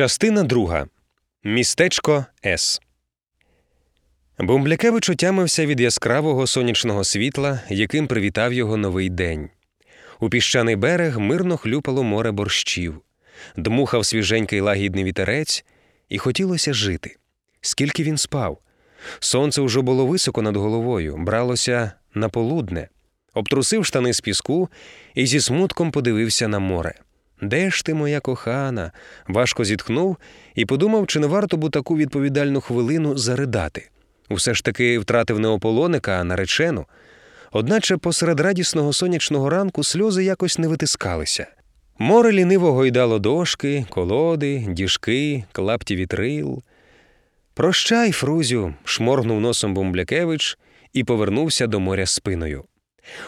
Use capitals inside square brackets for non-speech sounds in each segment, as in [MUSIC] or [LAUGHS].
Частина друга. Містечко С. Бумблякевич отямився від яскравого сонячного світла, яким привітав його новий день. У піщаний берег мирно хлюпало море борщів, дмухав свіженький лагідний вітерець, і хотілося жити. Скільки він спав. Сонце вже було високо над головою, бралося на полудне, обтрусив штани з піску і зі смутком подивився на море. Де ж ти, моя кохана? важко зітхнув і подумав, чи не варто б таку відповідальну хвилину заридати. Усе ж таки втратив не ополоника, а наречену. Одначе посеред радісного сонячного ранку сльози якось не витискалися. Море ліниво гойдало дошки, колоди, діжки, клапті вітрил. Прощай, Фрузю, шморгнув носом Бумблякевич і повернувся до моря спиною.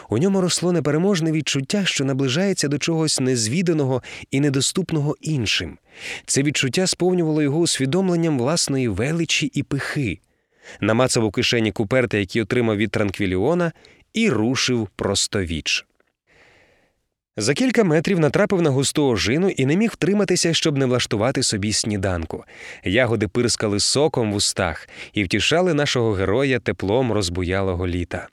У ньому росло непереможне відчуття, що наближається до чогось незвіданого і недоступного іншим. Це відчуття сповнювало його усвідомленням власної величі і пихи. Намацав у кишені куперти, які отримав від Транквіліона, і рушив простовіч. За кілька метрів натрапив на густу ожину і не міг втриматися, щоб не влаштувати собі сніданку. Ягоди пирскали соком в устах і втішали нашого героя теплом розбуялого літа.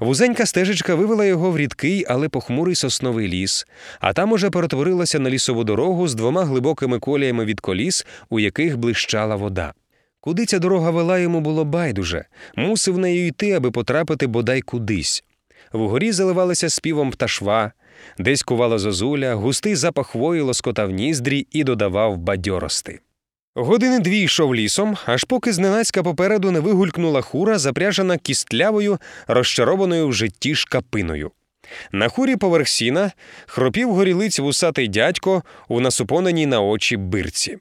Вузенька стежечка вивела його в рідкий, але похмурий сосновий ліс, а там уже перетворилася на лісову дорогу з двома глибокими коліями від коліс, у яких блищала вода. Куди ця дорога вела йому було байдуже, мусив нею йти, аби потрапити бодай кудись. Вгорі заливалися співом пташва, десь кувала зозуля, густий запах хвої лоскотав ніздрі і додавав бадьорости. Години дві йшов лісом, аж поки зненацька попереду не вигулькнула хура, запряжена кістлявою, розчарованою в житті шкапиною. На хурі поверх сіна хропів горілиць вусатий дядько у насупоненій на очі бирці.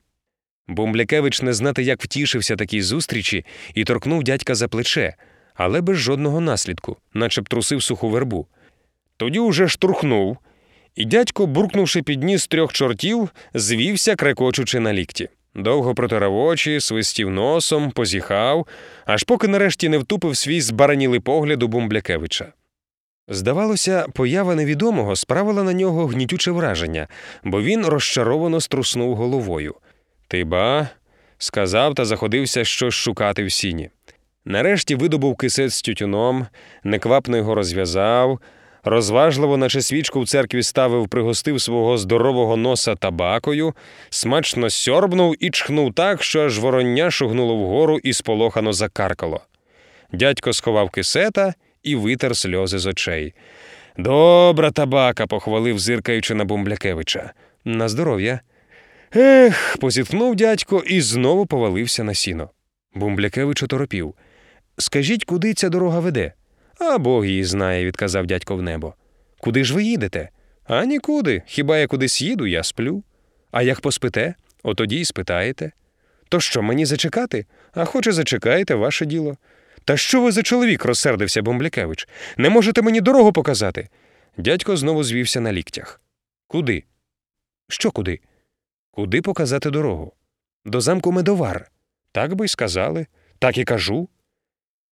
Бумблякевич не знати, як втішився такій зустрічі, і торкнув дядька за плече, але без жодного наслідку, наче б трусив суху вербу. Тоді уже штурхнув, і дядько, буркнувши під ніс трьох чортів, звівся, крекочучи на лікті. Довго протирав очі, свистів носом, позіхав, аж поки нарешті не втупив свій збаранілий погляд у Бумблякевича. Здавалося, поява невідомого справила на нього гнітюче враження, бо він розчаровано струснув головою. Ти ба, сказав та заходився щось шукати в сіні. Нарешті видобув кисет з тютюном, неквапно його розв'язав, розважливо, наче свічку в церкві ставив, пригостив свого здорового носа табакою, смачно сьорбнув і чхнув так, що аж вороння шугнуло вгору і сполохано закаркало. Дядько сховав кисета і витер сльози з очей. Добра табака, похвалив, зиркаючи на Бумблякевича. На здоров'я. Ех, позітхнув дядько і знову повалився на сіно. Бумблякевич оторопів. Скажіть, куди ця дорога веде? А Бог її знає, відказав дядько в небо. Куди ж ви їдете? А нікуди. Хіба я кудись їду, я сплю. А як поспите, отоді й спитаєте. То що, мені зачекати? А хоче зачекаєте, ваше діло. Та що ви за чоловік? розсердився Бомблякевич. Не можете мені дорогу показати? Дядько знову звівся на ліктях. Куди? Що куди? Куди показати дорогу? До замку медовар. Так би й сказали, так і кажу.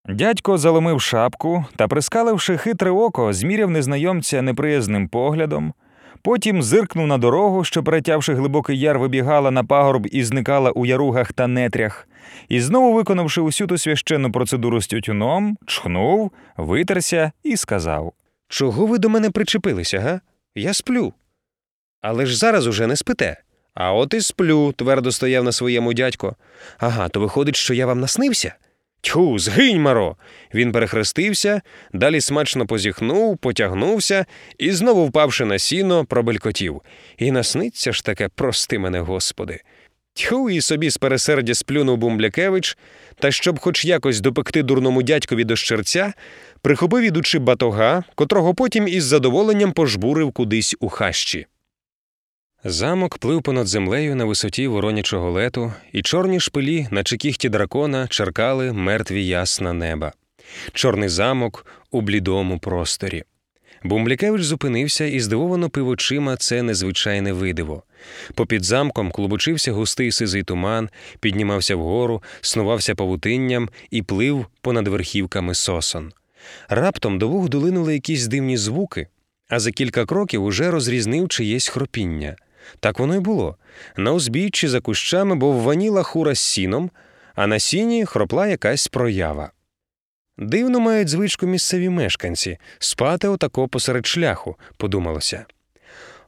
Дядько заломив шапку та, прискаливши хитре око, зміряв незнайомця неприязним поглядом, потім зиркнув на дорогу, що, перетявши глибокий яр, вибігала на пагорб і зникала у яругах та нетрях, і знову, виконавши усю ту священну процедуру з тютюном, чхнув, витерся і сказав: Чого ви до мене причепилися, га? Я сплю. Але ж зараз уже не спите. А от і сплю, твердо стояв на своєму дядько. Ага, то виходить, що я вам наснився? Тьху, згинь, маро. Він перехрестився, далі смачно позіхнув, потягнувся і, знову впавши на сіно, пробелькотів. І насниться ж таке, прости мене, господи. Тьху, і собі з пересердя сплюнув Бумблякевич, та щоб хоч якось допекти дурному дядькові до щерця, прихопив ідучи батога, котрого потім із задоволенням пожбурив кудись у хащі. Замок плив понад землею на висоті воронячого лету, і чорні шпилі, наче кіхті дракона, черкали мертві ясна неба. Чорний замок у блідому просторі. Бумблякевич зупинився і здивовано пив очима це незвичайне видиво. Попід замком клубочився густий сизий туман, піднімався вгору, снувався павутинням і плив понад верхівками сосон. Раптом до вух долинули якісь дивні звуки, а за кілька кроків уже розрізнив чиєсь хропіння. Так воно й було. На узбіччі за кущами бовваніла хура з сіном, а на сіні хропла якась проява. Дивно мають звичку місцеві мешканці спати отако посеред шляху, подумалося.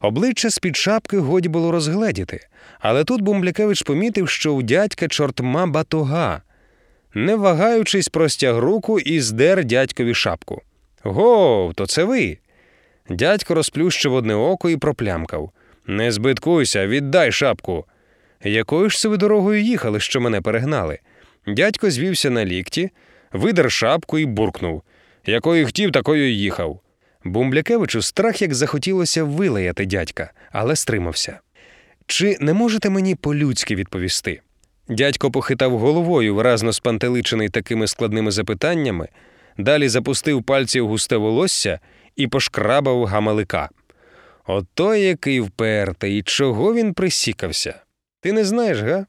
Обличчя з-під шапки годі було розгледіти, але тут Бумблякевич помітив, що у дядька чортма батога. Не вагаючись, простяг руку і здер дядькові шапку. Гов, то це ви. Дядько розплющив одне око і проплямкав. Не збиткуйся, віддай шапку. Якою ж це ви дорогою їхали, що мене перегнали? Дядько звівся на лікті, видер шапку і буркнув. Якою хотів, такою й їхав. Бумблякевичу страх як захотілося вилаяти дядька, але стримався. Чи не можете мені по-людськи відповісти? Дядько похитав головою, виразно спантеличений такими складними запитаннями, далі запустив пальці в густе волосся і пошкрабав гамалика. Ото який впертий, чого він присікався? Ти не знаєш, га?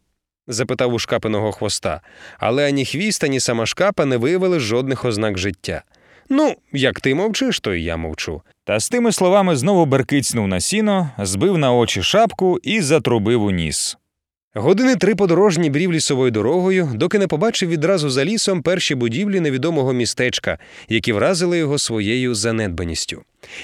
запитав у шкапиного хвоста, але ані хвіст, ані сама шкапа не виявили жодних ознак життя. Ну, як ти мовчиш, то і я мовчу. Та з тими словами знову беркицнув на сіно, збив на очі шапку і затрубив у ніс. Години три подорожні брів лісовою дорогою, доки не побачив відразу за лісом перші будівлі невідомого містечка, які вразили його своєю занедбаністю.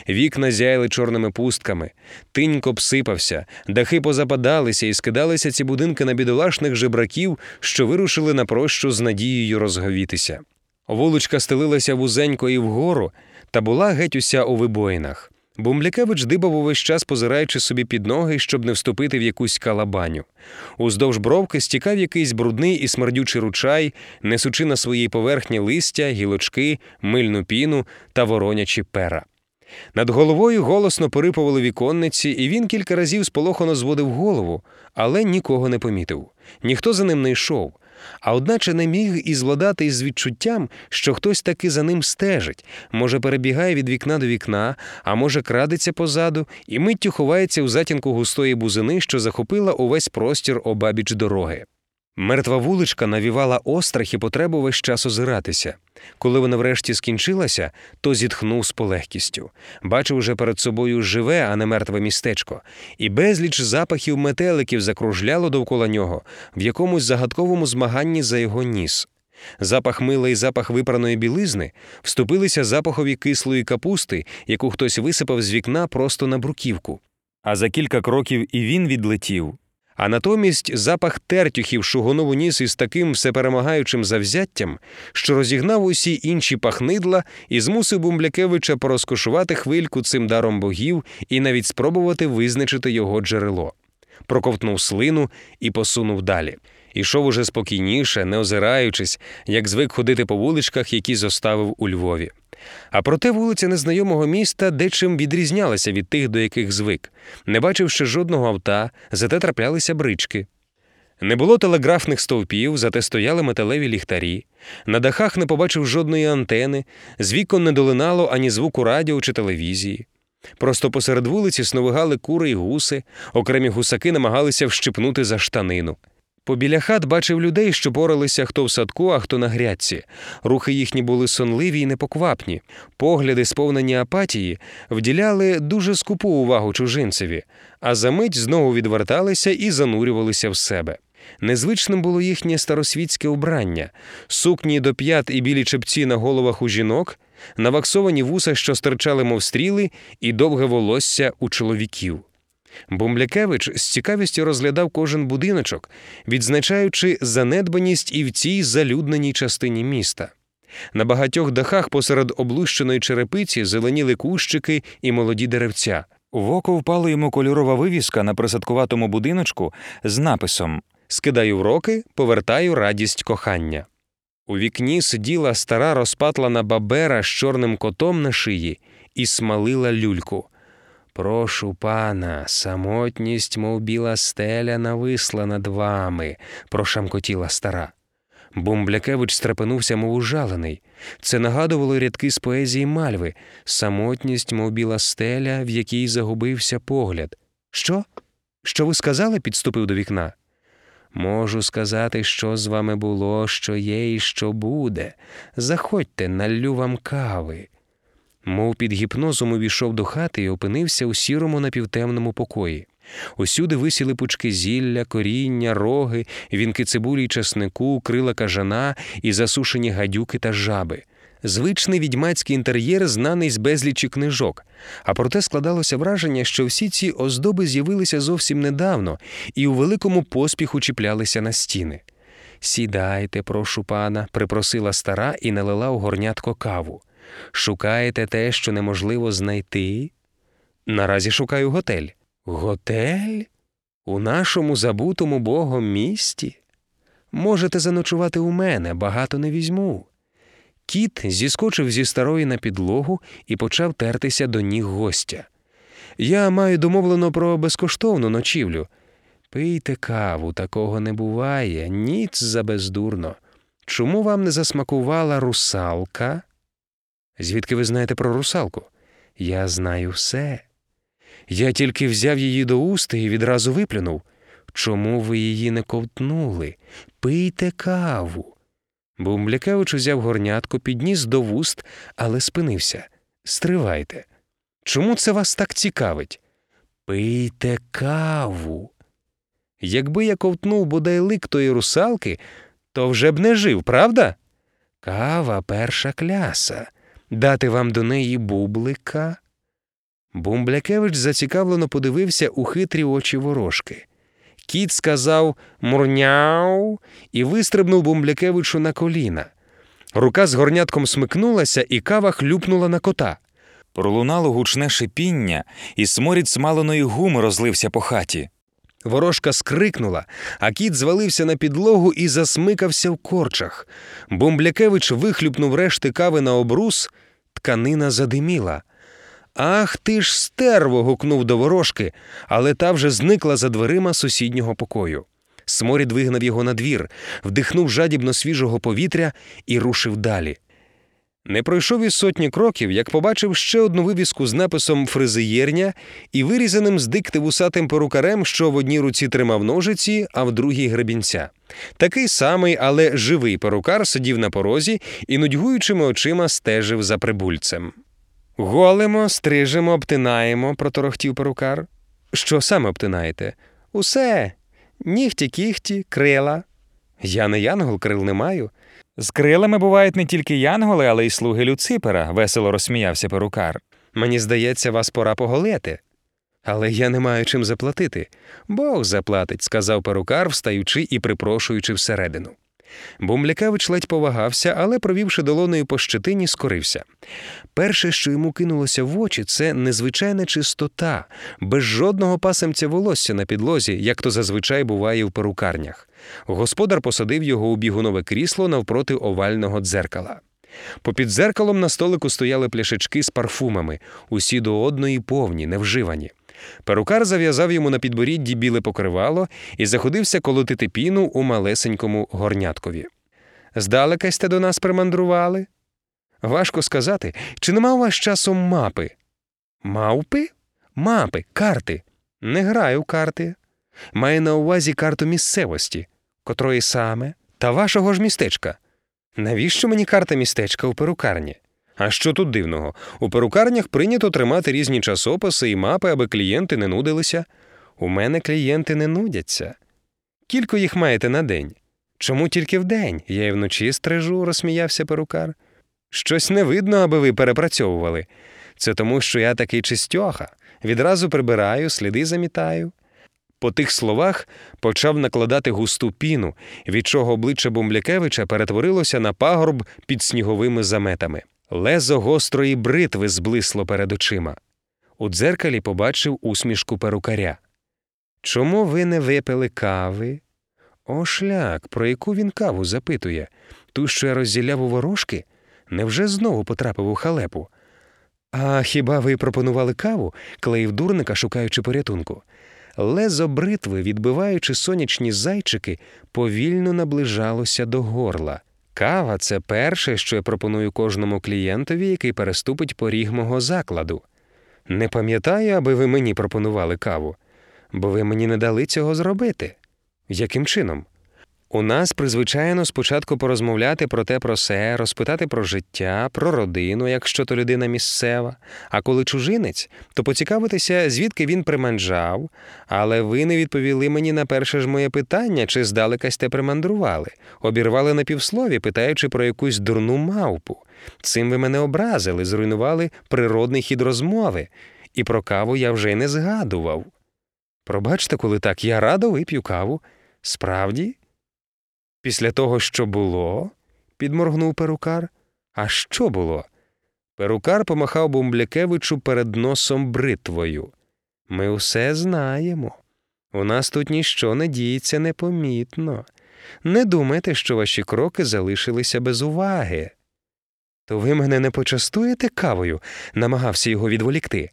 Вікна зяяли чорними пустками, тинько псипався, дахи позападалися і скидалися ці будинки на бідолашних жебраків, що вирушили на прощу з надією розговітися. Вуличка стелилася вузенько і вгору, та була геть уся у вибоїнах. Бумблякевич дибав увесь час, позираючи собі під ноги, щоб не вступити в якусь калабаню. Уздовж бровки стікав якийсь брудний і смердючий ручай, несучи на своїй поверхні листя, гілочки, мильну піну та воронячі пера. Над головою голосно порипували віконниці, і він кілька разів сполохано зводив голову, але нікого не помітив. Ніхто за ним не йшов. А одначе не міг і зладати із відчуттям, що хтось таки за ним стежить, може, перебігає від вікна до вікна, а може, крадеться позаду, і миттю ховається у затінку густої бузини, що захопила увесь простір обабіч дороги. Мертва вуличка навівала острах і потребу весь час озиратися. Коли вона врешті скінчилася, то зітхнув з полегкістю. Бачив уже перед собою живе, а не мертве містечко, і безліч запахів метеликів закружляло довкола нього в якомусь загадковому змаганні за його ніс. Запах мила і запах випраної білизни вступилися запахові кислої капусти, яку хтось висипав з вікна просто на бруківку. А за кілька кроків і він відлетів. А натомість запах тертюхів шугонув у ніс із таким всеперемагаючим завзяттям, що розігнав усі інші пахнидла і змусив Бумблякевича порозкошувати хвильку цим даром богів і навіть спробувати визначити його джерело. Проковтнув слину і посунув далі. Ішов уже спокійніше, не озираючись, як звик ходити по вуличках, які зоставив у Львові. А проте вулиця незнайомого міста дечим відрізнялася від тих, до яких звик. Не бачив ще жодного авта, зате траплялися брички. Не було телеграфних стовпів, зате стояли металеві ліхтарі. На дахах не побачив жодної антени, з вікон не долинало ані звуку радіо чи телевізії. Просто посеред вулиці сновигали кури й гуси, окремі гусаки намагалися вщипнути за штанину. Побіля хат бачив людей, що поралися хто в садку, а хто на грядці. Рухи їхні були сонливі й непоквапні. Погляди, сповнені апатії, вділяли дуже скупу увагу чужинцеві, а за мить знову відверталися і занурювалися в себе. Незвичним було їхнє старосвітське убрання, сукні до п'ят і білі чепці на головах у жінок, наваксовані вуса, що стирчали, мов стріли, і довге волосся у чоловіків. Бумблякевич з цікавістю розглядав кожен будиночок, відзначаючи занедбаність і в цій залюдненій частині міста. На багатьох дахах посеред облущеної черепиці зеленіли кущики і молоді деревця. В око впала йому кольорова вивіска на присадкуватому будиночку з написом Скидаю вроки, повертаю радість кохання. У вікні сиділа стара розпатлана бабера з чорним котом на шиї і смалила люльку. Прошу пана, самотність, мов біла стеля, нависла над вами, прошамкотіла стара. Бумблякевич стрепенувся, мов ужалений. Це нагадувало рядки з поезії мальви самотність, мов біла стеля, в якій загубився погляд. Що? Що ви сказали? підступив до вікна. Можу сказати, що з вами було, що є і що буде. Заходьте, наллю вам кави. Мов під гіпнозом увійшов до хати і опинився у сірому напівтемному покої. Усюди висіли пучки зілля, коріння, роги, вінки цибулі й часнику, крила кажана і засушені гадюки та жаби. Звичний відьмацький інтер'єр знаний з безлічі книжок, а проте складалося враження, що всі ці оздоби з'явилися зовсім недавно і у великому поспіху чіплялися на стіни. Сідайте, прошу пана, припросила стара і налила у горнятко каву. Шукаєте те, що неможливо знайти? Наразі шукаю готель. Готель? У нашому забутому богом місті? Можете заночувати у мене, багато не візьму. Кіт зіскочив зі старої на підлогу і почав тертися до ніг гостя. Я маю домовлено про безкоштовну ночівлю. Пийте каву, такого не буває, ніц за бездурно. Чому вам не засмакувала русалка? Звідки ви знаєте про русалку? Я знаю все. Я тільки взяв її до уст і відразу виплюнув. Чому ви її не ковтнули? Пийте каву. Бумблякевич узяв горнятку, підніс до вуст, але спинився. Стривайте. Чому це вас так цікавить? Пийте каву. Якби я ковтнув бодай лик тої русалки, то вже б не жив, правда? Кава перша кляса. Дати вам до неї бублика. Бумблякевич зацікавлено подивився у хитрі очі ворожки. Кіт сказав мурняу і вистрибнув Бумблякевичу на коліна. Рука з горнятком смикнулася, і кава хлюпнула на кота. Пролунало гучне шипіння, і сморід смаленої гуми розлився по хаті. Ворожка скрикнула, а кіт звалився на підлогу і засмикався в корчах. Бумблякевич вихлюпнув решти кави на обрус, тканина задиміла. Ах ти ж стерво. гукнув до ворожки, але та вже зникла за дверима сусіднього покою. Сморід вигнав його на двір, вдихнув жадібно свіжого повітря і рушив далі. Не пройшов із сотні кроків, як побачив ще одну вивіску з написом Фризиєрня і вирізаним з дикти вусатим перукарем, що в одній руці тримав ножиці, а в другій гребінця. Такий самий, але живий перукар сидів на порозі і нудьгуючими очима стежив за прибульцем. Голимо, стрижемо, обтинаємо, проторохтів перукар. Що саме обтинаєте? Усе. Нігті, кіхті, крила. Я не янгол, крил не маю. З крилами бувають не тільки янголи, але й слуги Люципера, весело розсміявся перукар. Мені здається, вас пора поголити. Але я не маю чим заплатити. Бог заплатить, сказав перукар, встаючи і припрошуючи всередину. Бумлякевич ледь повагався, але, провівши долоною по щетині, скорився. Перше, що йому кинулося в очі, це незвичайна чистота, без жодного пасемця волосся на підлозі, як то зазвичай буває в перукарнях. Господар посадив його у бігунове крісло навпроти овального дзеркала. Попід дзеркалом на столику стояли пляшечки з парфумами, усі до одної повні, невживані. Перукар зав'язав йому на підборідді біле покривало і заходився колотити піну у малесенькому горняткові. Здалека сте до нас примандрували? Важко сказати, чи нема у вас часом мапи? Мавпи? Мапи, карти. Не граю карти. Маю на увазі карту місцевості, котрої саме, та вашого ж містечка. Навіщо мені карта містечка у перукарні? А що тут дивного? У перукарнях прийнято тримати різні часописи і мапи, аби клієнти не нудилися. У мене клієнти не нудяться. Кілько їх маєте на день? Чому тільки вдень? Я й вночі стрижу, розсміявся перукар. Щось не видно, аби ви перепрацьовували. Це тому, що я такий чистьоха. Відразу прибираю, сліди замітаю. По тих словах почав накладати густу піну, від чого обличчя Бумблякевича перетворилося на пагорб під сніговими заметами. Лезо гострої бритви зблисло перед очима. У дзеркалі побачив усмішку перукаря. Чому ви не випили кави? О, шлях, про яку він каву запитує, ту, що я розділяв у ворожки? Невже знову потрапив у халепу? А хіба ви пропонували каву? клеїв дурника, шукаючи порятунку. Лезо бритви, відбиваючи сонячні зайчики, повільно наближалося до горла. Кава це перше, що я пропоную кожному клієнтові, який переступить поріг мого закладу. Не пам'ятаю, аби ви мені пропонували каву, бо ви мені не дали цього зробити. Яким чином? У нас призвичайно спочатку порозмовляти про те про се, розпитати про життя, про родину, якщо то людина місцева. А коли чужинець, то поцікавитися, звідки він приманджав. Але ви не відповіли мені на перше ж моє питання, чи здалека сте примандрували, обірвали на півслові, питаючи про якусь дурну мавпу. Цим ви мене образили, зруйнували природний хід розмови, і про каву я вже й не згадував. Пробачте, коли так, я радо вип'ю каву. Справді? Після того, що було? підморгнув перукар. А що було? Перукар помахав Бумблякевичу перед носом бритвою. Ми усе знаємо. У нас тут ніщо не діється непомітно. Не думайте, що ваші кроки залишилися без уваги. То ви мене не почастуєте кавою, намагався його відволікти.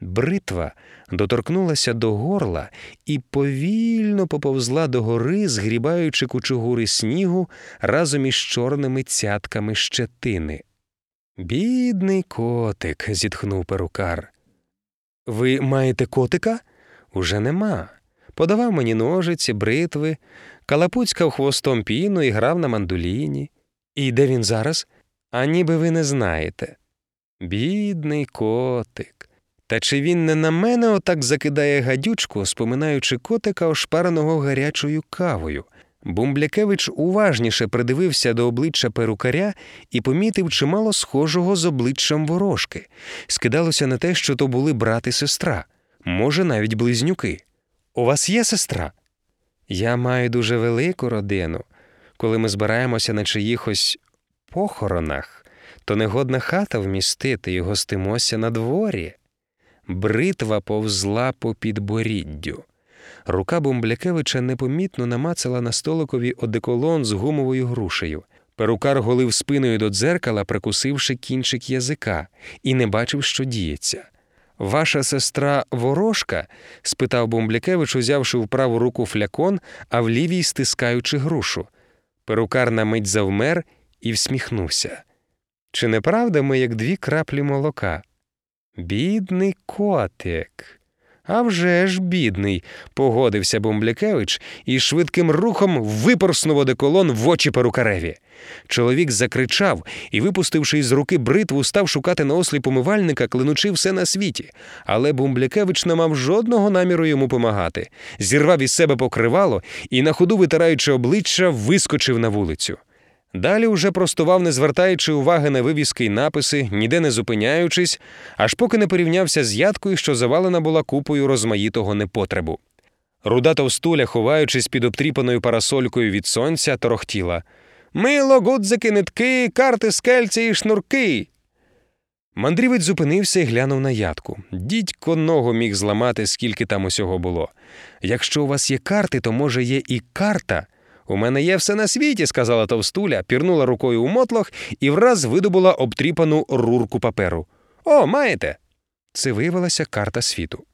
Бритва доторкнулася до горла і повільно поповзла догори, згрібаючи кучугури снігу разом із чорними цятками щетини. Бідний котик, зітхнув перукар. Ви маєте котика? Уже нема. Подавав мені ножиці, бритви, калапуцькав хвостом піну і грав на мандоліні. І де він зараз? А ніби ви не знаєте. Бідний котик. Та чи він не на мене отак закидає гадючку, споминаючи котика, ошпареного гарячою кавою? Бумблякевич уважніше придивився до обличчя перукаря і помітив чимало схожого з обличчям ворожки. Скидалося на те, що то були брат і сестра, може, навіть близнюки. У вас є сестра? Я маю дуже велику родину. Коли ми збираємося на чиїхось похоронах, то негодна хата вмістити і гостимося на дворі. Бритва повзла по підборіддю. Рука Бумблякевича непомітно намацала на столикові одеколон з гумовою грушею. Перукар голив спиною до дзеркала, прикусивши кінчик язика, і не бачив, що діється. Ваша сестра ворожка? спитав Бумблякевич, узявши в праву руку флякон, а в лівій стискаючи грушу. Перукар на мить завмер і всміхнувся. Чи не правда ми, як дві краплі молока? Бідний котик. «А вже ж, бідний, погодився Бомблякевич і швидким рухом випорснув одеколон в очі перукареві. Чоловік закричав і, випустивши із руки бритву, став шукати на осліп умивальника, клинучи все на світі. Але Бумблякевич не мав жодного наміру йому помагати. Зірвав із себе покривало і, на ходу витираючи обличчя, вискочив на вулицю. Далі уже простував, не звертаючи уваги на вивіски й написи, ніде не зупиняючись, аж поки не порівнявся з ядкою, що завалена була купою розмаїтого непотребу. Руда товстуля, ховаючись під обтріпаною парасолькою від сонця, торохтіла Мило, гудзики, нитки, карти, скельці і шнурки. Мандрівець зупинився і глянув на ядку. Дідько ногу міг зламати, скільки там усього було. Якщо у вас є карти, то може є і карта. У мене є все на світі, сказала товстуля, пірнула рукою у мотлох і враз видобула обтріпану рурку паперу. О, маєте? Це виявилася карта світу.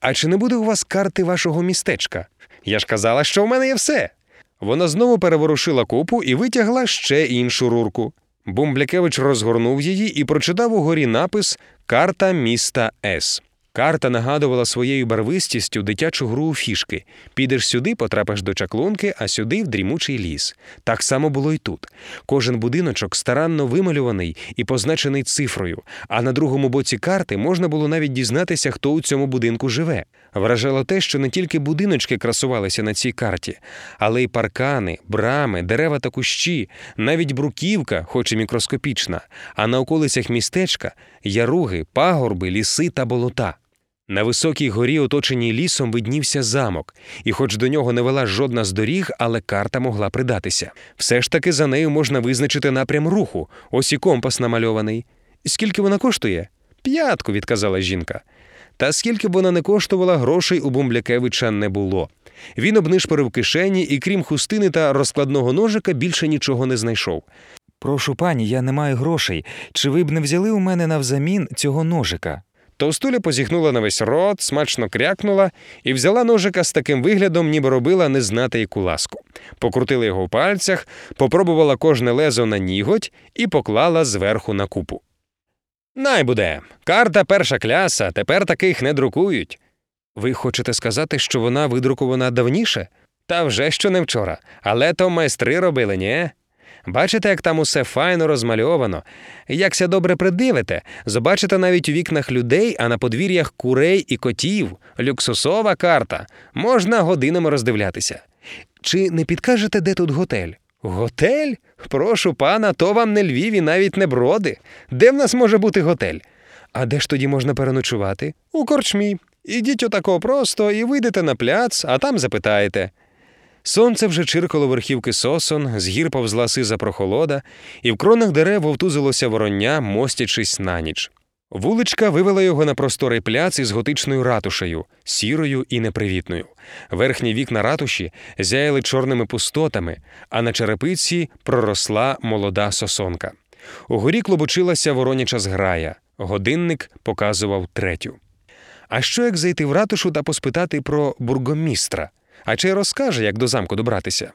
А чи не буде у вас карти вашого містечка? Я ж казала, що в мене є все. Вона знову переворушила купу і витягла ще іншу рурку. Бумблякевич розгорнув її і прочитав угорі напис Карта міста С. Карта нагадувала своєю барвистістю дитячу гру у фішки. Підеш сюди, потрапиш до чаклунки, а сюди в дрімучий ліс. Так само було й тут. Кожен будиночок старанно вималюваний і позначений цифрою, а на другому боці карти можна було навіть дізнатися, хто у цьому будинку живе. Вражало те, що не тільки будиночки красувалися на цій карті, але й паркани, брами, дерева та кущі, навіть бруківка, хоч і мікроскопічна, а на околицях містечка яруги, пагорби, ліси та болота. На високій горі, оточеній лісом, виднівся замок, і, хоч до нього не вела жодна з доріг, але карта могла придатися. Все ж таки за нею можна визначити напрям руху, ось і компас намальований. Скільки вона коштує? П'ятку, відказала жінка. Та скільки б вона не коштувала, грошей у Бумблякевича не було. Він обнишпорив кишені і, крім хустини та розкладного ножика, більше нічого не знайшов. Прошу пані, я не маю грошей. Чи ви б не взяли у мене навзамін цього ножика? Товстуля позіхнула на весь рот, смачно крякнула і взяла ножика з таким виглядом, ніби робила не знати яку ласку. Покрутила його в пальцях, попробувала кожне лезо на ніготь і поклала зверху на купу. Най буде. Карта перша кляса, тепер таких не друкують. Ви хочете сказати, що вона видрукована давніше? Та вже що не вчора, але то майстри робили, ні? Бачите, як там усе файно розмальовано. Якся добре придивите, побачите навіть у вікнах людей, а на подвір'ях курей і котів. Люксусова карта. Можна годинами роздивлятися. Чи не підкажете, де тут готель? Готель? Прошу пана, то вам не Львів і навіть не броди. Де в нас може бути готель? А де ж тоді можна переночувати? У корчмі. Ідіть отако просто і вийдете на пляц, а там запитаєте. Сонце вже чиркало верхівки сосон, з гір повзла сиза прохолода, і в кронах дерев вовтузилося вороння, мостячись на ніч. Вуличка вивела його на просторий пляц із готичною ратушею, сірою і непривітною. Верхні вікна ратуші зяяли чорними пустотами, а на черепиці проросла молода сосонка. Угорі клобочилася вороняча зграя. Годинник показував третю. А що як зайти в ратушу та поспитати про бургомістра? А чи розкаже, як до замку добратися?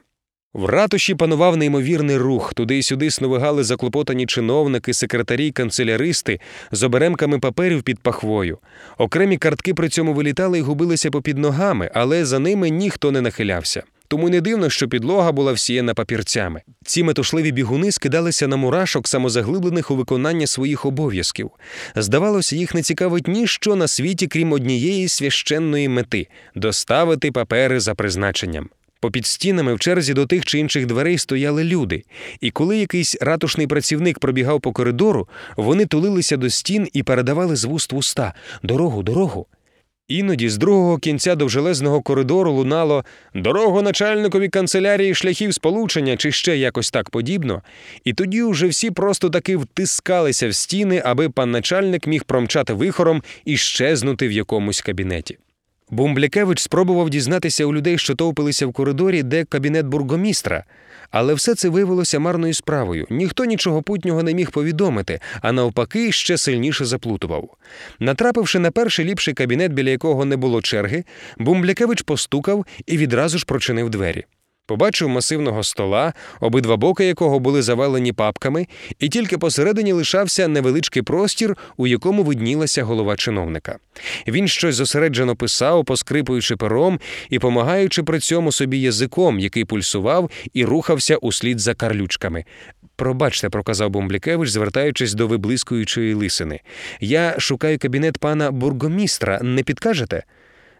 В ратуші панував неймовірний рух. Туди й сюди сновигали заклопотані чиновники, секретарі, канцеляристи з оберемками паперів під пахвою. Окремі картки при цьому вилітали і губилися попід ногами, але за ними ніхто не нахилявся. Тому не дивно, що підлога була всіяна папірцями. Ці метушливі бігуни скидалися на мурашок, самозаглиблених у виконання своїх обов'язків. Здавалося, їх не цікавить ніщо на світі, крім однієї священної мети доставити папери за призначенням. Попід стінами в черзі до тих чи інших дверей стояли люди, і коли якийсь ратушний працівник пробігав по коридору, вони тулилися до стін і передавали з вуст в уста дорогу, дорогу. Іноді з другого кінця довжелезного коридору лунало дорогу начальникові канцелярії шляхів сполучення чи ще якось так подібно, і тоді уже всі просто таки втискалися в стіни, аби пан начальник міг промчати вихором і щезнути в якомусь кабінеті. Бумблякевич спробував дізнатися у людей, що товпилися в коридорі, де кабінет бургомістра, але все це виявилося марною справою. Ніхто нічого путнього не міг повідомити, а навпаки, ще сильніше заплутував. Натрапивши на перший ліпший кабінет, біля якого не було черги, Бумблякевич постукав і відразу ж прочинив двері. Побачив масивного стола, обидва боки якого були завалені папками, і тільки посередині лишався невеличкий простір, у якому виднілася голова чиновника. Він щось зосереджено писав, поскрипуючи пером і помагаючи при цьому собі язиком, який пульсував і рухався услід за карлючками. Пробачте, проказав Бомблікевич, звертаючись до виблискуючої лисини. Я шукаю кабінет пана бургомістра. Не підкажете?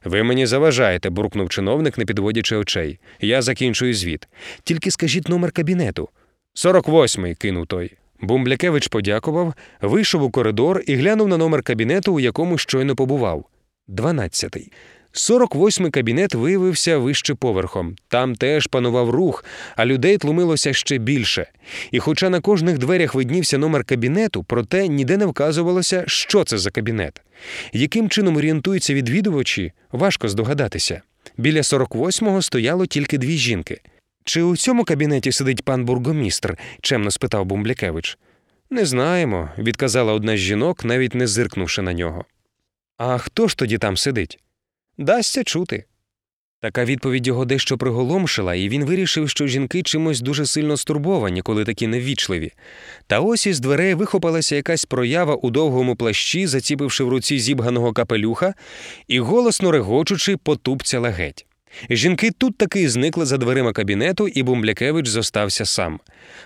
Ви мені заважаєте, буркнув чиновник, не підводячи очей. Я закінчую звіт. Тільки скажіть номер кабінету. Сорок восьмий, кинув той. Бумблякевич подякував, вийшов у коридор і глянув на номер кабінету, у якому щойно побував. Дванадцятий. 48-й кабінет виявився вище поверхом. Там теж панував рух, а людей тлумилося ще більше. І хоча на кожних дверях виднівся номер кабінету, проте ніде не вказувалося, що це за кабінет. Яким чином орієнтуються відвідувачі, важко здогадатися. Біля 48-го стояло тільки дві жінки. Чи у цьому кабінеті сидить пан бургомістр? чемно спитав Бумблякевич. Не знаємо, відказала одна з жінок, навіть не зиркнувши на нього. А хто ж тоді там сидить? Дасться чути. Така відповідь його дещо приголомшила, і він вирішив, що жінки чимось дуже сильно стурбовані, коли такі неввічливі. Та ось із дверей вихопилася якась проява у довгому плащі, заціпивши в руці зібганого капелюха, і голосно регочучи, потупцяла геть. Жінки тут таки зникли за дверима кабінету, і Бумблякевич зостався сам.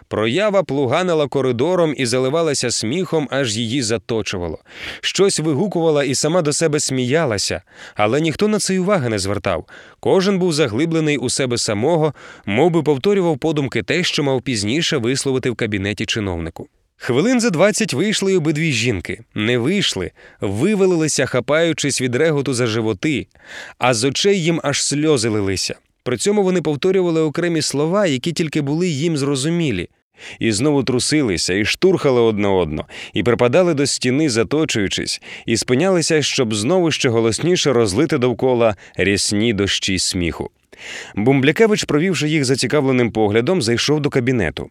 Проява плуганила коридором і заливалася сміхом, аж її заточувало. Щось вигукувала і сама до себе сміялася, але ніхто на це й уваги не звертав. Кожен був заглиблений у себе самого, мов би повторював подумки те, що мав пізніше висловити в кабінеті чиновнику. Хвилин за двадцять вийшли обидві жінки. Не вийшли, вивалилися, хапаючись від реготу за животи, а з очей їм аж сльози лилися. При цьому вони повторювали окремі слова, які тільки були їм зрозумілі. І знову трусилися, і штурхали одне одно, і припадали до стіни, заточуючись, і спинялися, щоб знову ще голосніше розлити довкола рясні дощі сміху. Бумблякевич, провівши їх зацікавленим поглядом, зайшов до кабінету.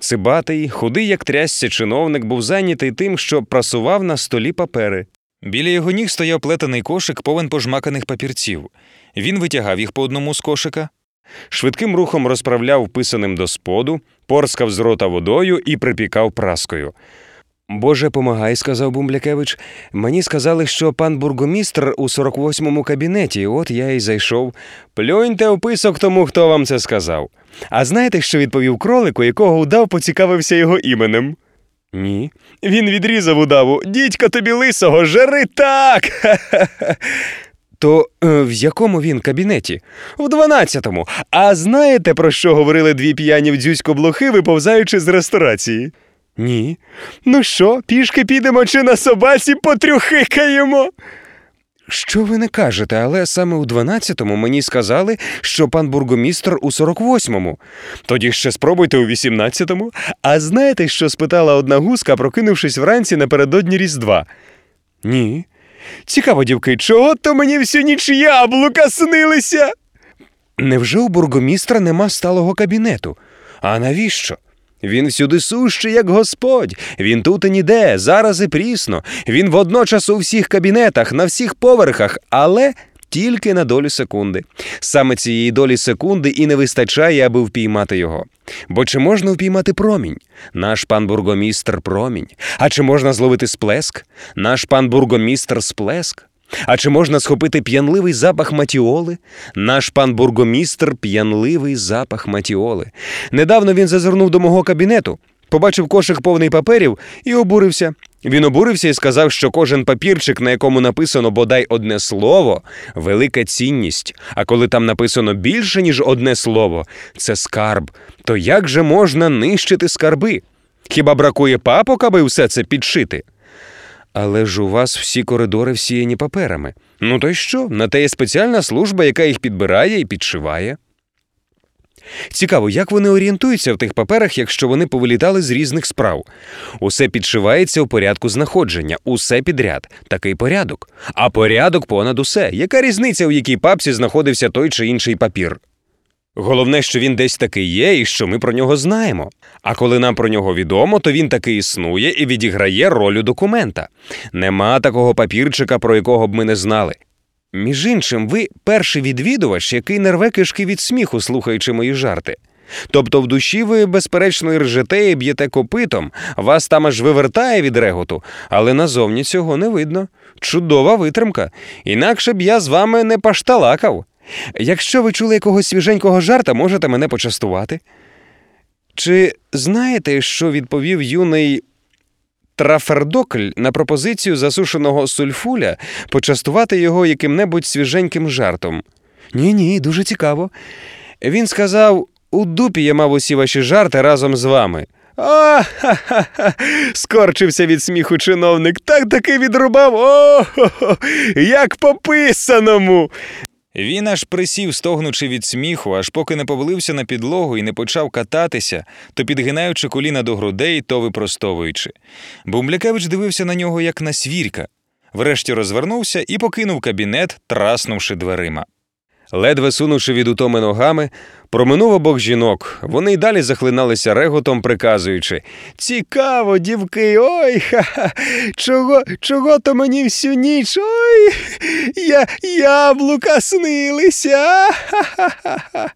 Цибатий, худий, як трясся чиновник, був зайнятий тим, що прасував на столі папери. Біля його ніг стояв плетений кошик, повен пожмаканих папірців. Він витягав їх по одному з кошика, швидким рухом розправляв писаним до споду, порскав з рота водою і припікав праскою. Боже, помагай, сказав Бумблякевич. Мені сказали, що пан бургомістр у 48-му кабінеті, от я й зайшов. Плюньте писок тому, хто вам це сказав. А знаєте, що відповів кролику, якого удав поцікавився його іменем? Ні. Він відрізав удаву. Дідько тобі лисого, жари так. [LAUGHS] То е, в якому він кабінеті? В дванадцятому. А знаєте, про що говорили дві п'яні в дзюсько блохи, виповзаючи з ресторації? Ні. Ну що, пішки підемо чи на собаці потрюхикаємо? Що ви не кажете, але саме у 12-му мені сказали, що пан бургомістр у 48-му. Тоді ще спробуйте у 18-му. А знаєте, що спитала одна гуска, прокинувшись вранці напередодні Різдва? Ні. Цікаво, дівки, чого то мені всю ніч яблука снилися? Невже у бургомістра нема сталого кабінету? А навіщо? Він всюди сущий, як Господь. Він тут і ніде, зараз і прісно. Він водночас у всіх кабінетах, на всіх поверхах, але тільки на долю секунди. Саме цієї долі секунди і не вистачає, аби впіймати його. Бо чи можна впіймати промінь? Наш пан бургомістр промінь. А чи можна зловити сплеск? Наш пан бургомістр сплеск. А чи можна схопити п'янливий запах матіоли? Наш пан бургомістр п'янливий запах матіоли. Недавно він зазирнув до мого кабінету, побачив кошик повний паперів і обурився. Він обурився і сказав, що кожен папірчик, на якому написано бодай одне слово, велика цінність. А коли там написано більше, ніж одне слово, це скарб. То як же можна нищити скарби? Хіба бракує папок, аби все це підшити? Але ж у вас всі коридори всіяні паперами. Ну то й що? На те є спеціальна служба, яка їх підбирає і підшиває. Цікаво, як вони орієнтуються в тих паперах, якщо вони повилітали з різних справ. Усе підшивається у порядку знаходження, усе підряд, такий порядок. А порядок понад усе. Яка різниця, у якій папці знаходився той чи інший папір? Головне, що він десь таки є, і що ми про нього знаємо. А коли нам про нього відомо, то він таки існує і відіграє роль документа. Нема такого папірчика, про якого б ми не знали. Між іншим, ви перший відвідувач, який не рве кишки від сміху, слухаючи мої жарти. Тобто в душі ви, безперечно, і ржете і б'єте копитом, вас там аж вивертає від реготу, але назовні цього не видно. Чудова витримка. Інакше б я з вами не пашталакав. Якщо ви чули якогось свіженького жарта, можете мене почастувати. Чи знаєте, що відповів юний Трафердокль на пропозицію засушеного сульфуля почастувати його яким-небудь свіженьким жартом? Ні, ні, дуже цікаво. Він сказав: у дупі я мав усі ваші жарти разом з вами. А, ха-ха-ха, скорчився від сміху чиновник, так таки відрубав. О, хо-хо, як по писаному. Він аж присів, стогнучи від сміху, аж поки не повалився на підлогу і не почав кататися, то підгинаючи коліна до грудей, то випростовуючи. Бумлякевич дивився на нього, як на свірка. Врешті розвернувся і покинув кабінет, траснувши дверима. Ледве сунувши від утоми ногами, проминув обох жінок. Вони й далі захлиналися реготом, приказуючи Цікаво, дівки, ой, ха-ха, чого, чого то мені всю ніч? Ой, я яблука снилися. Ха-ха-ха.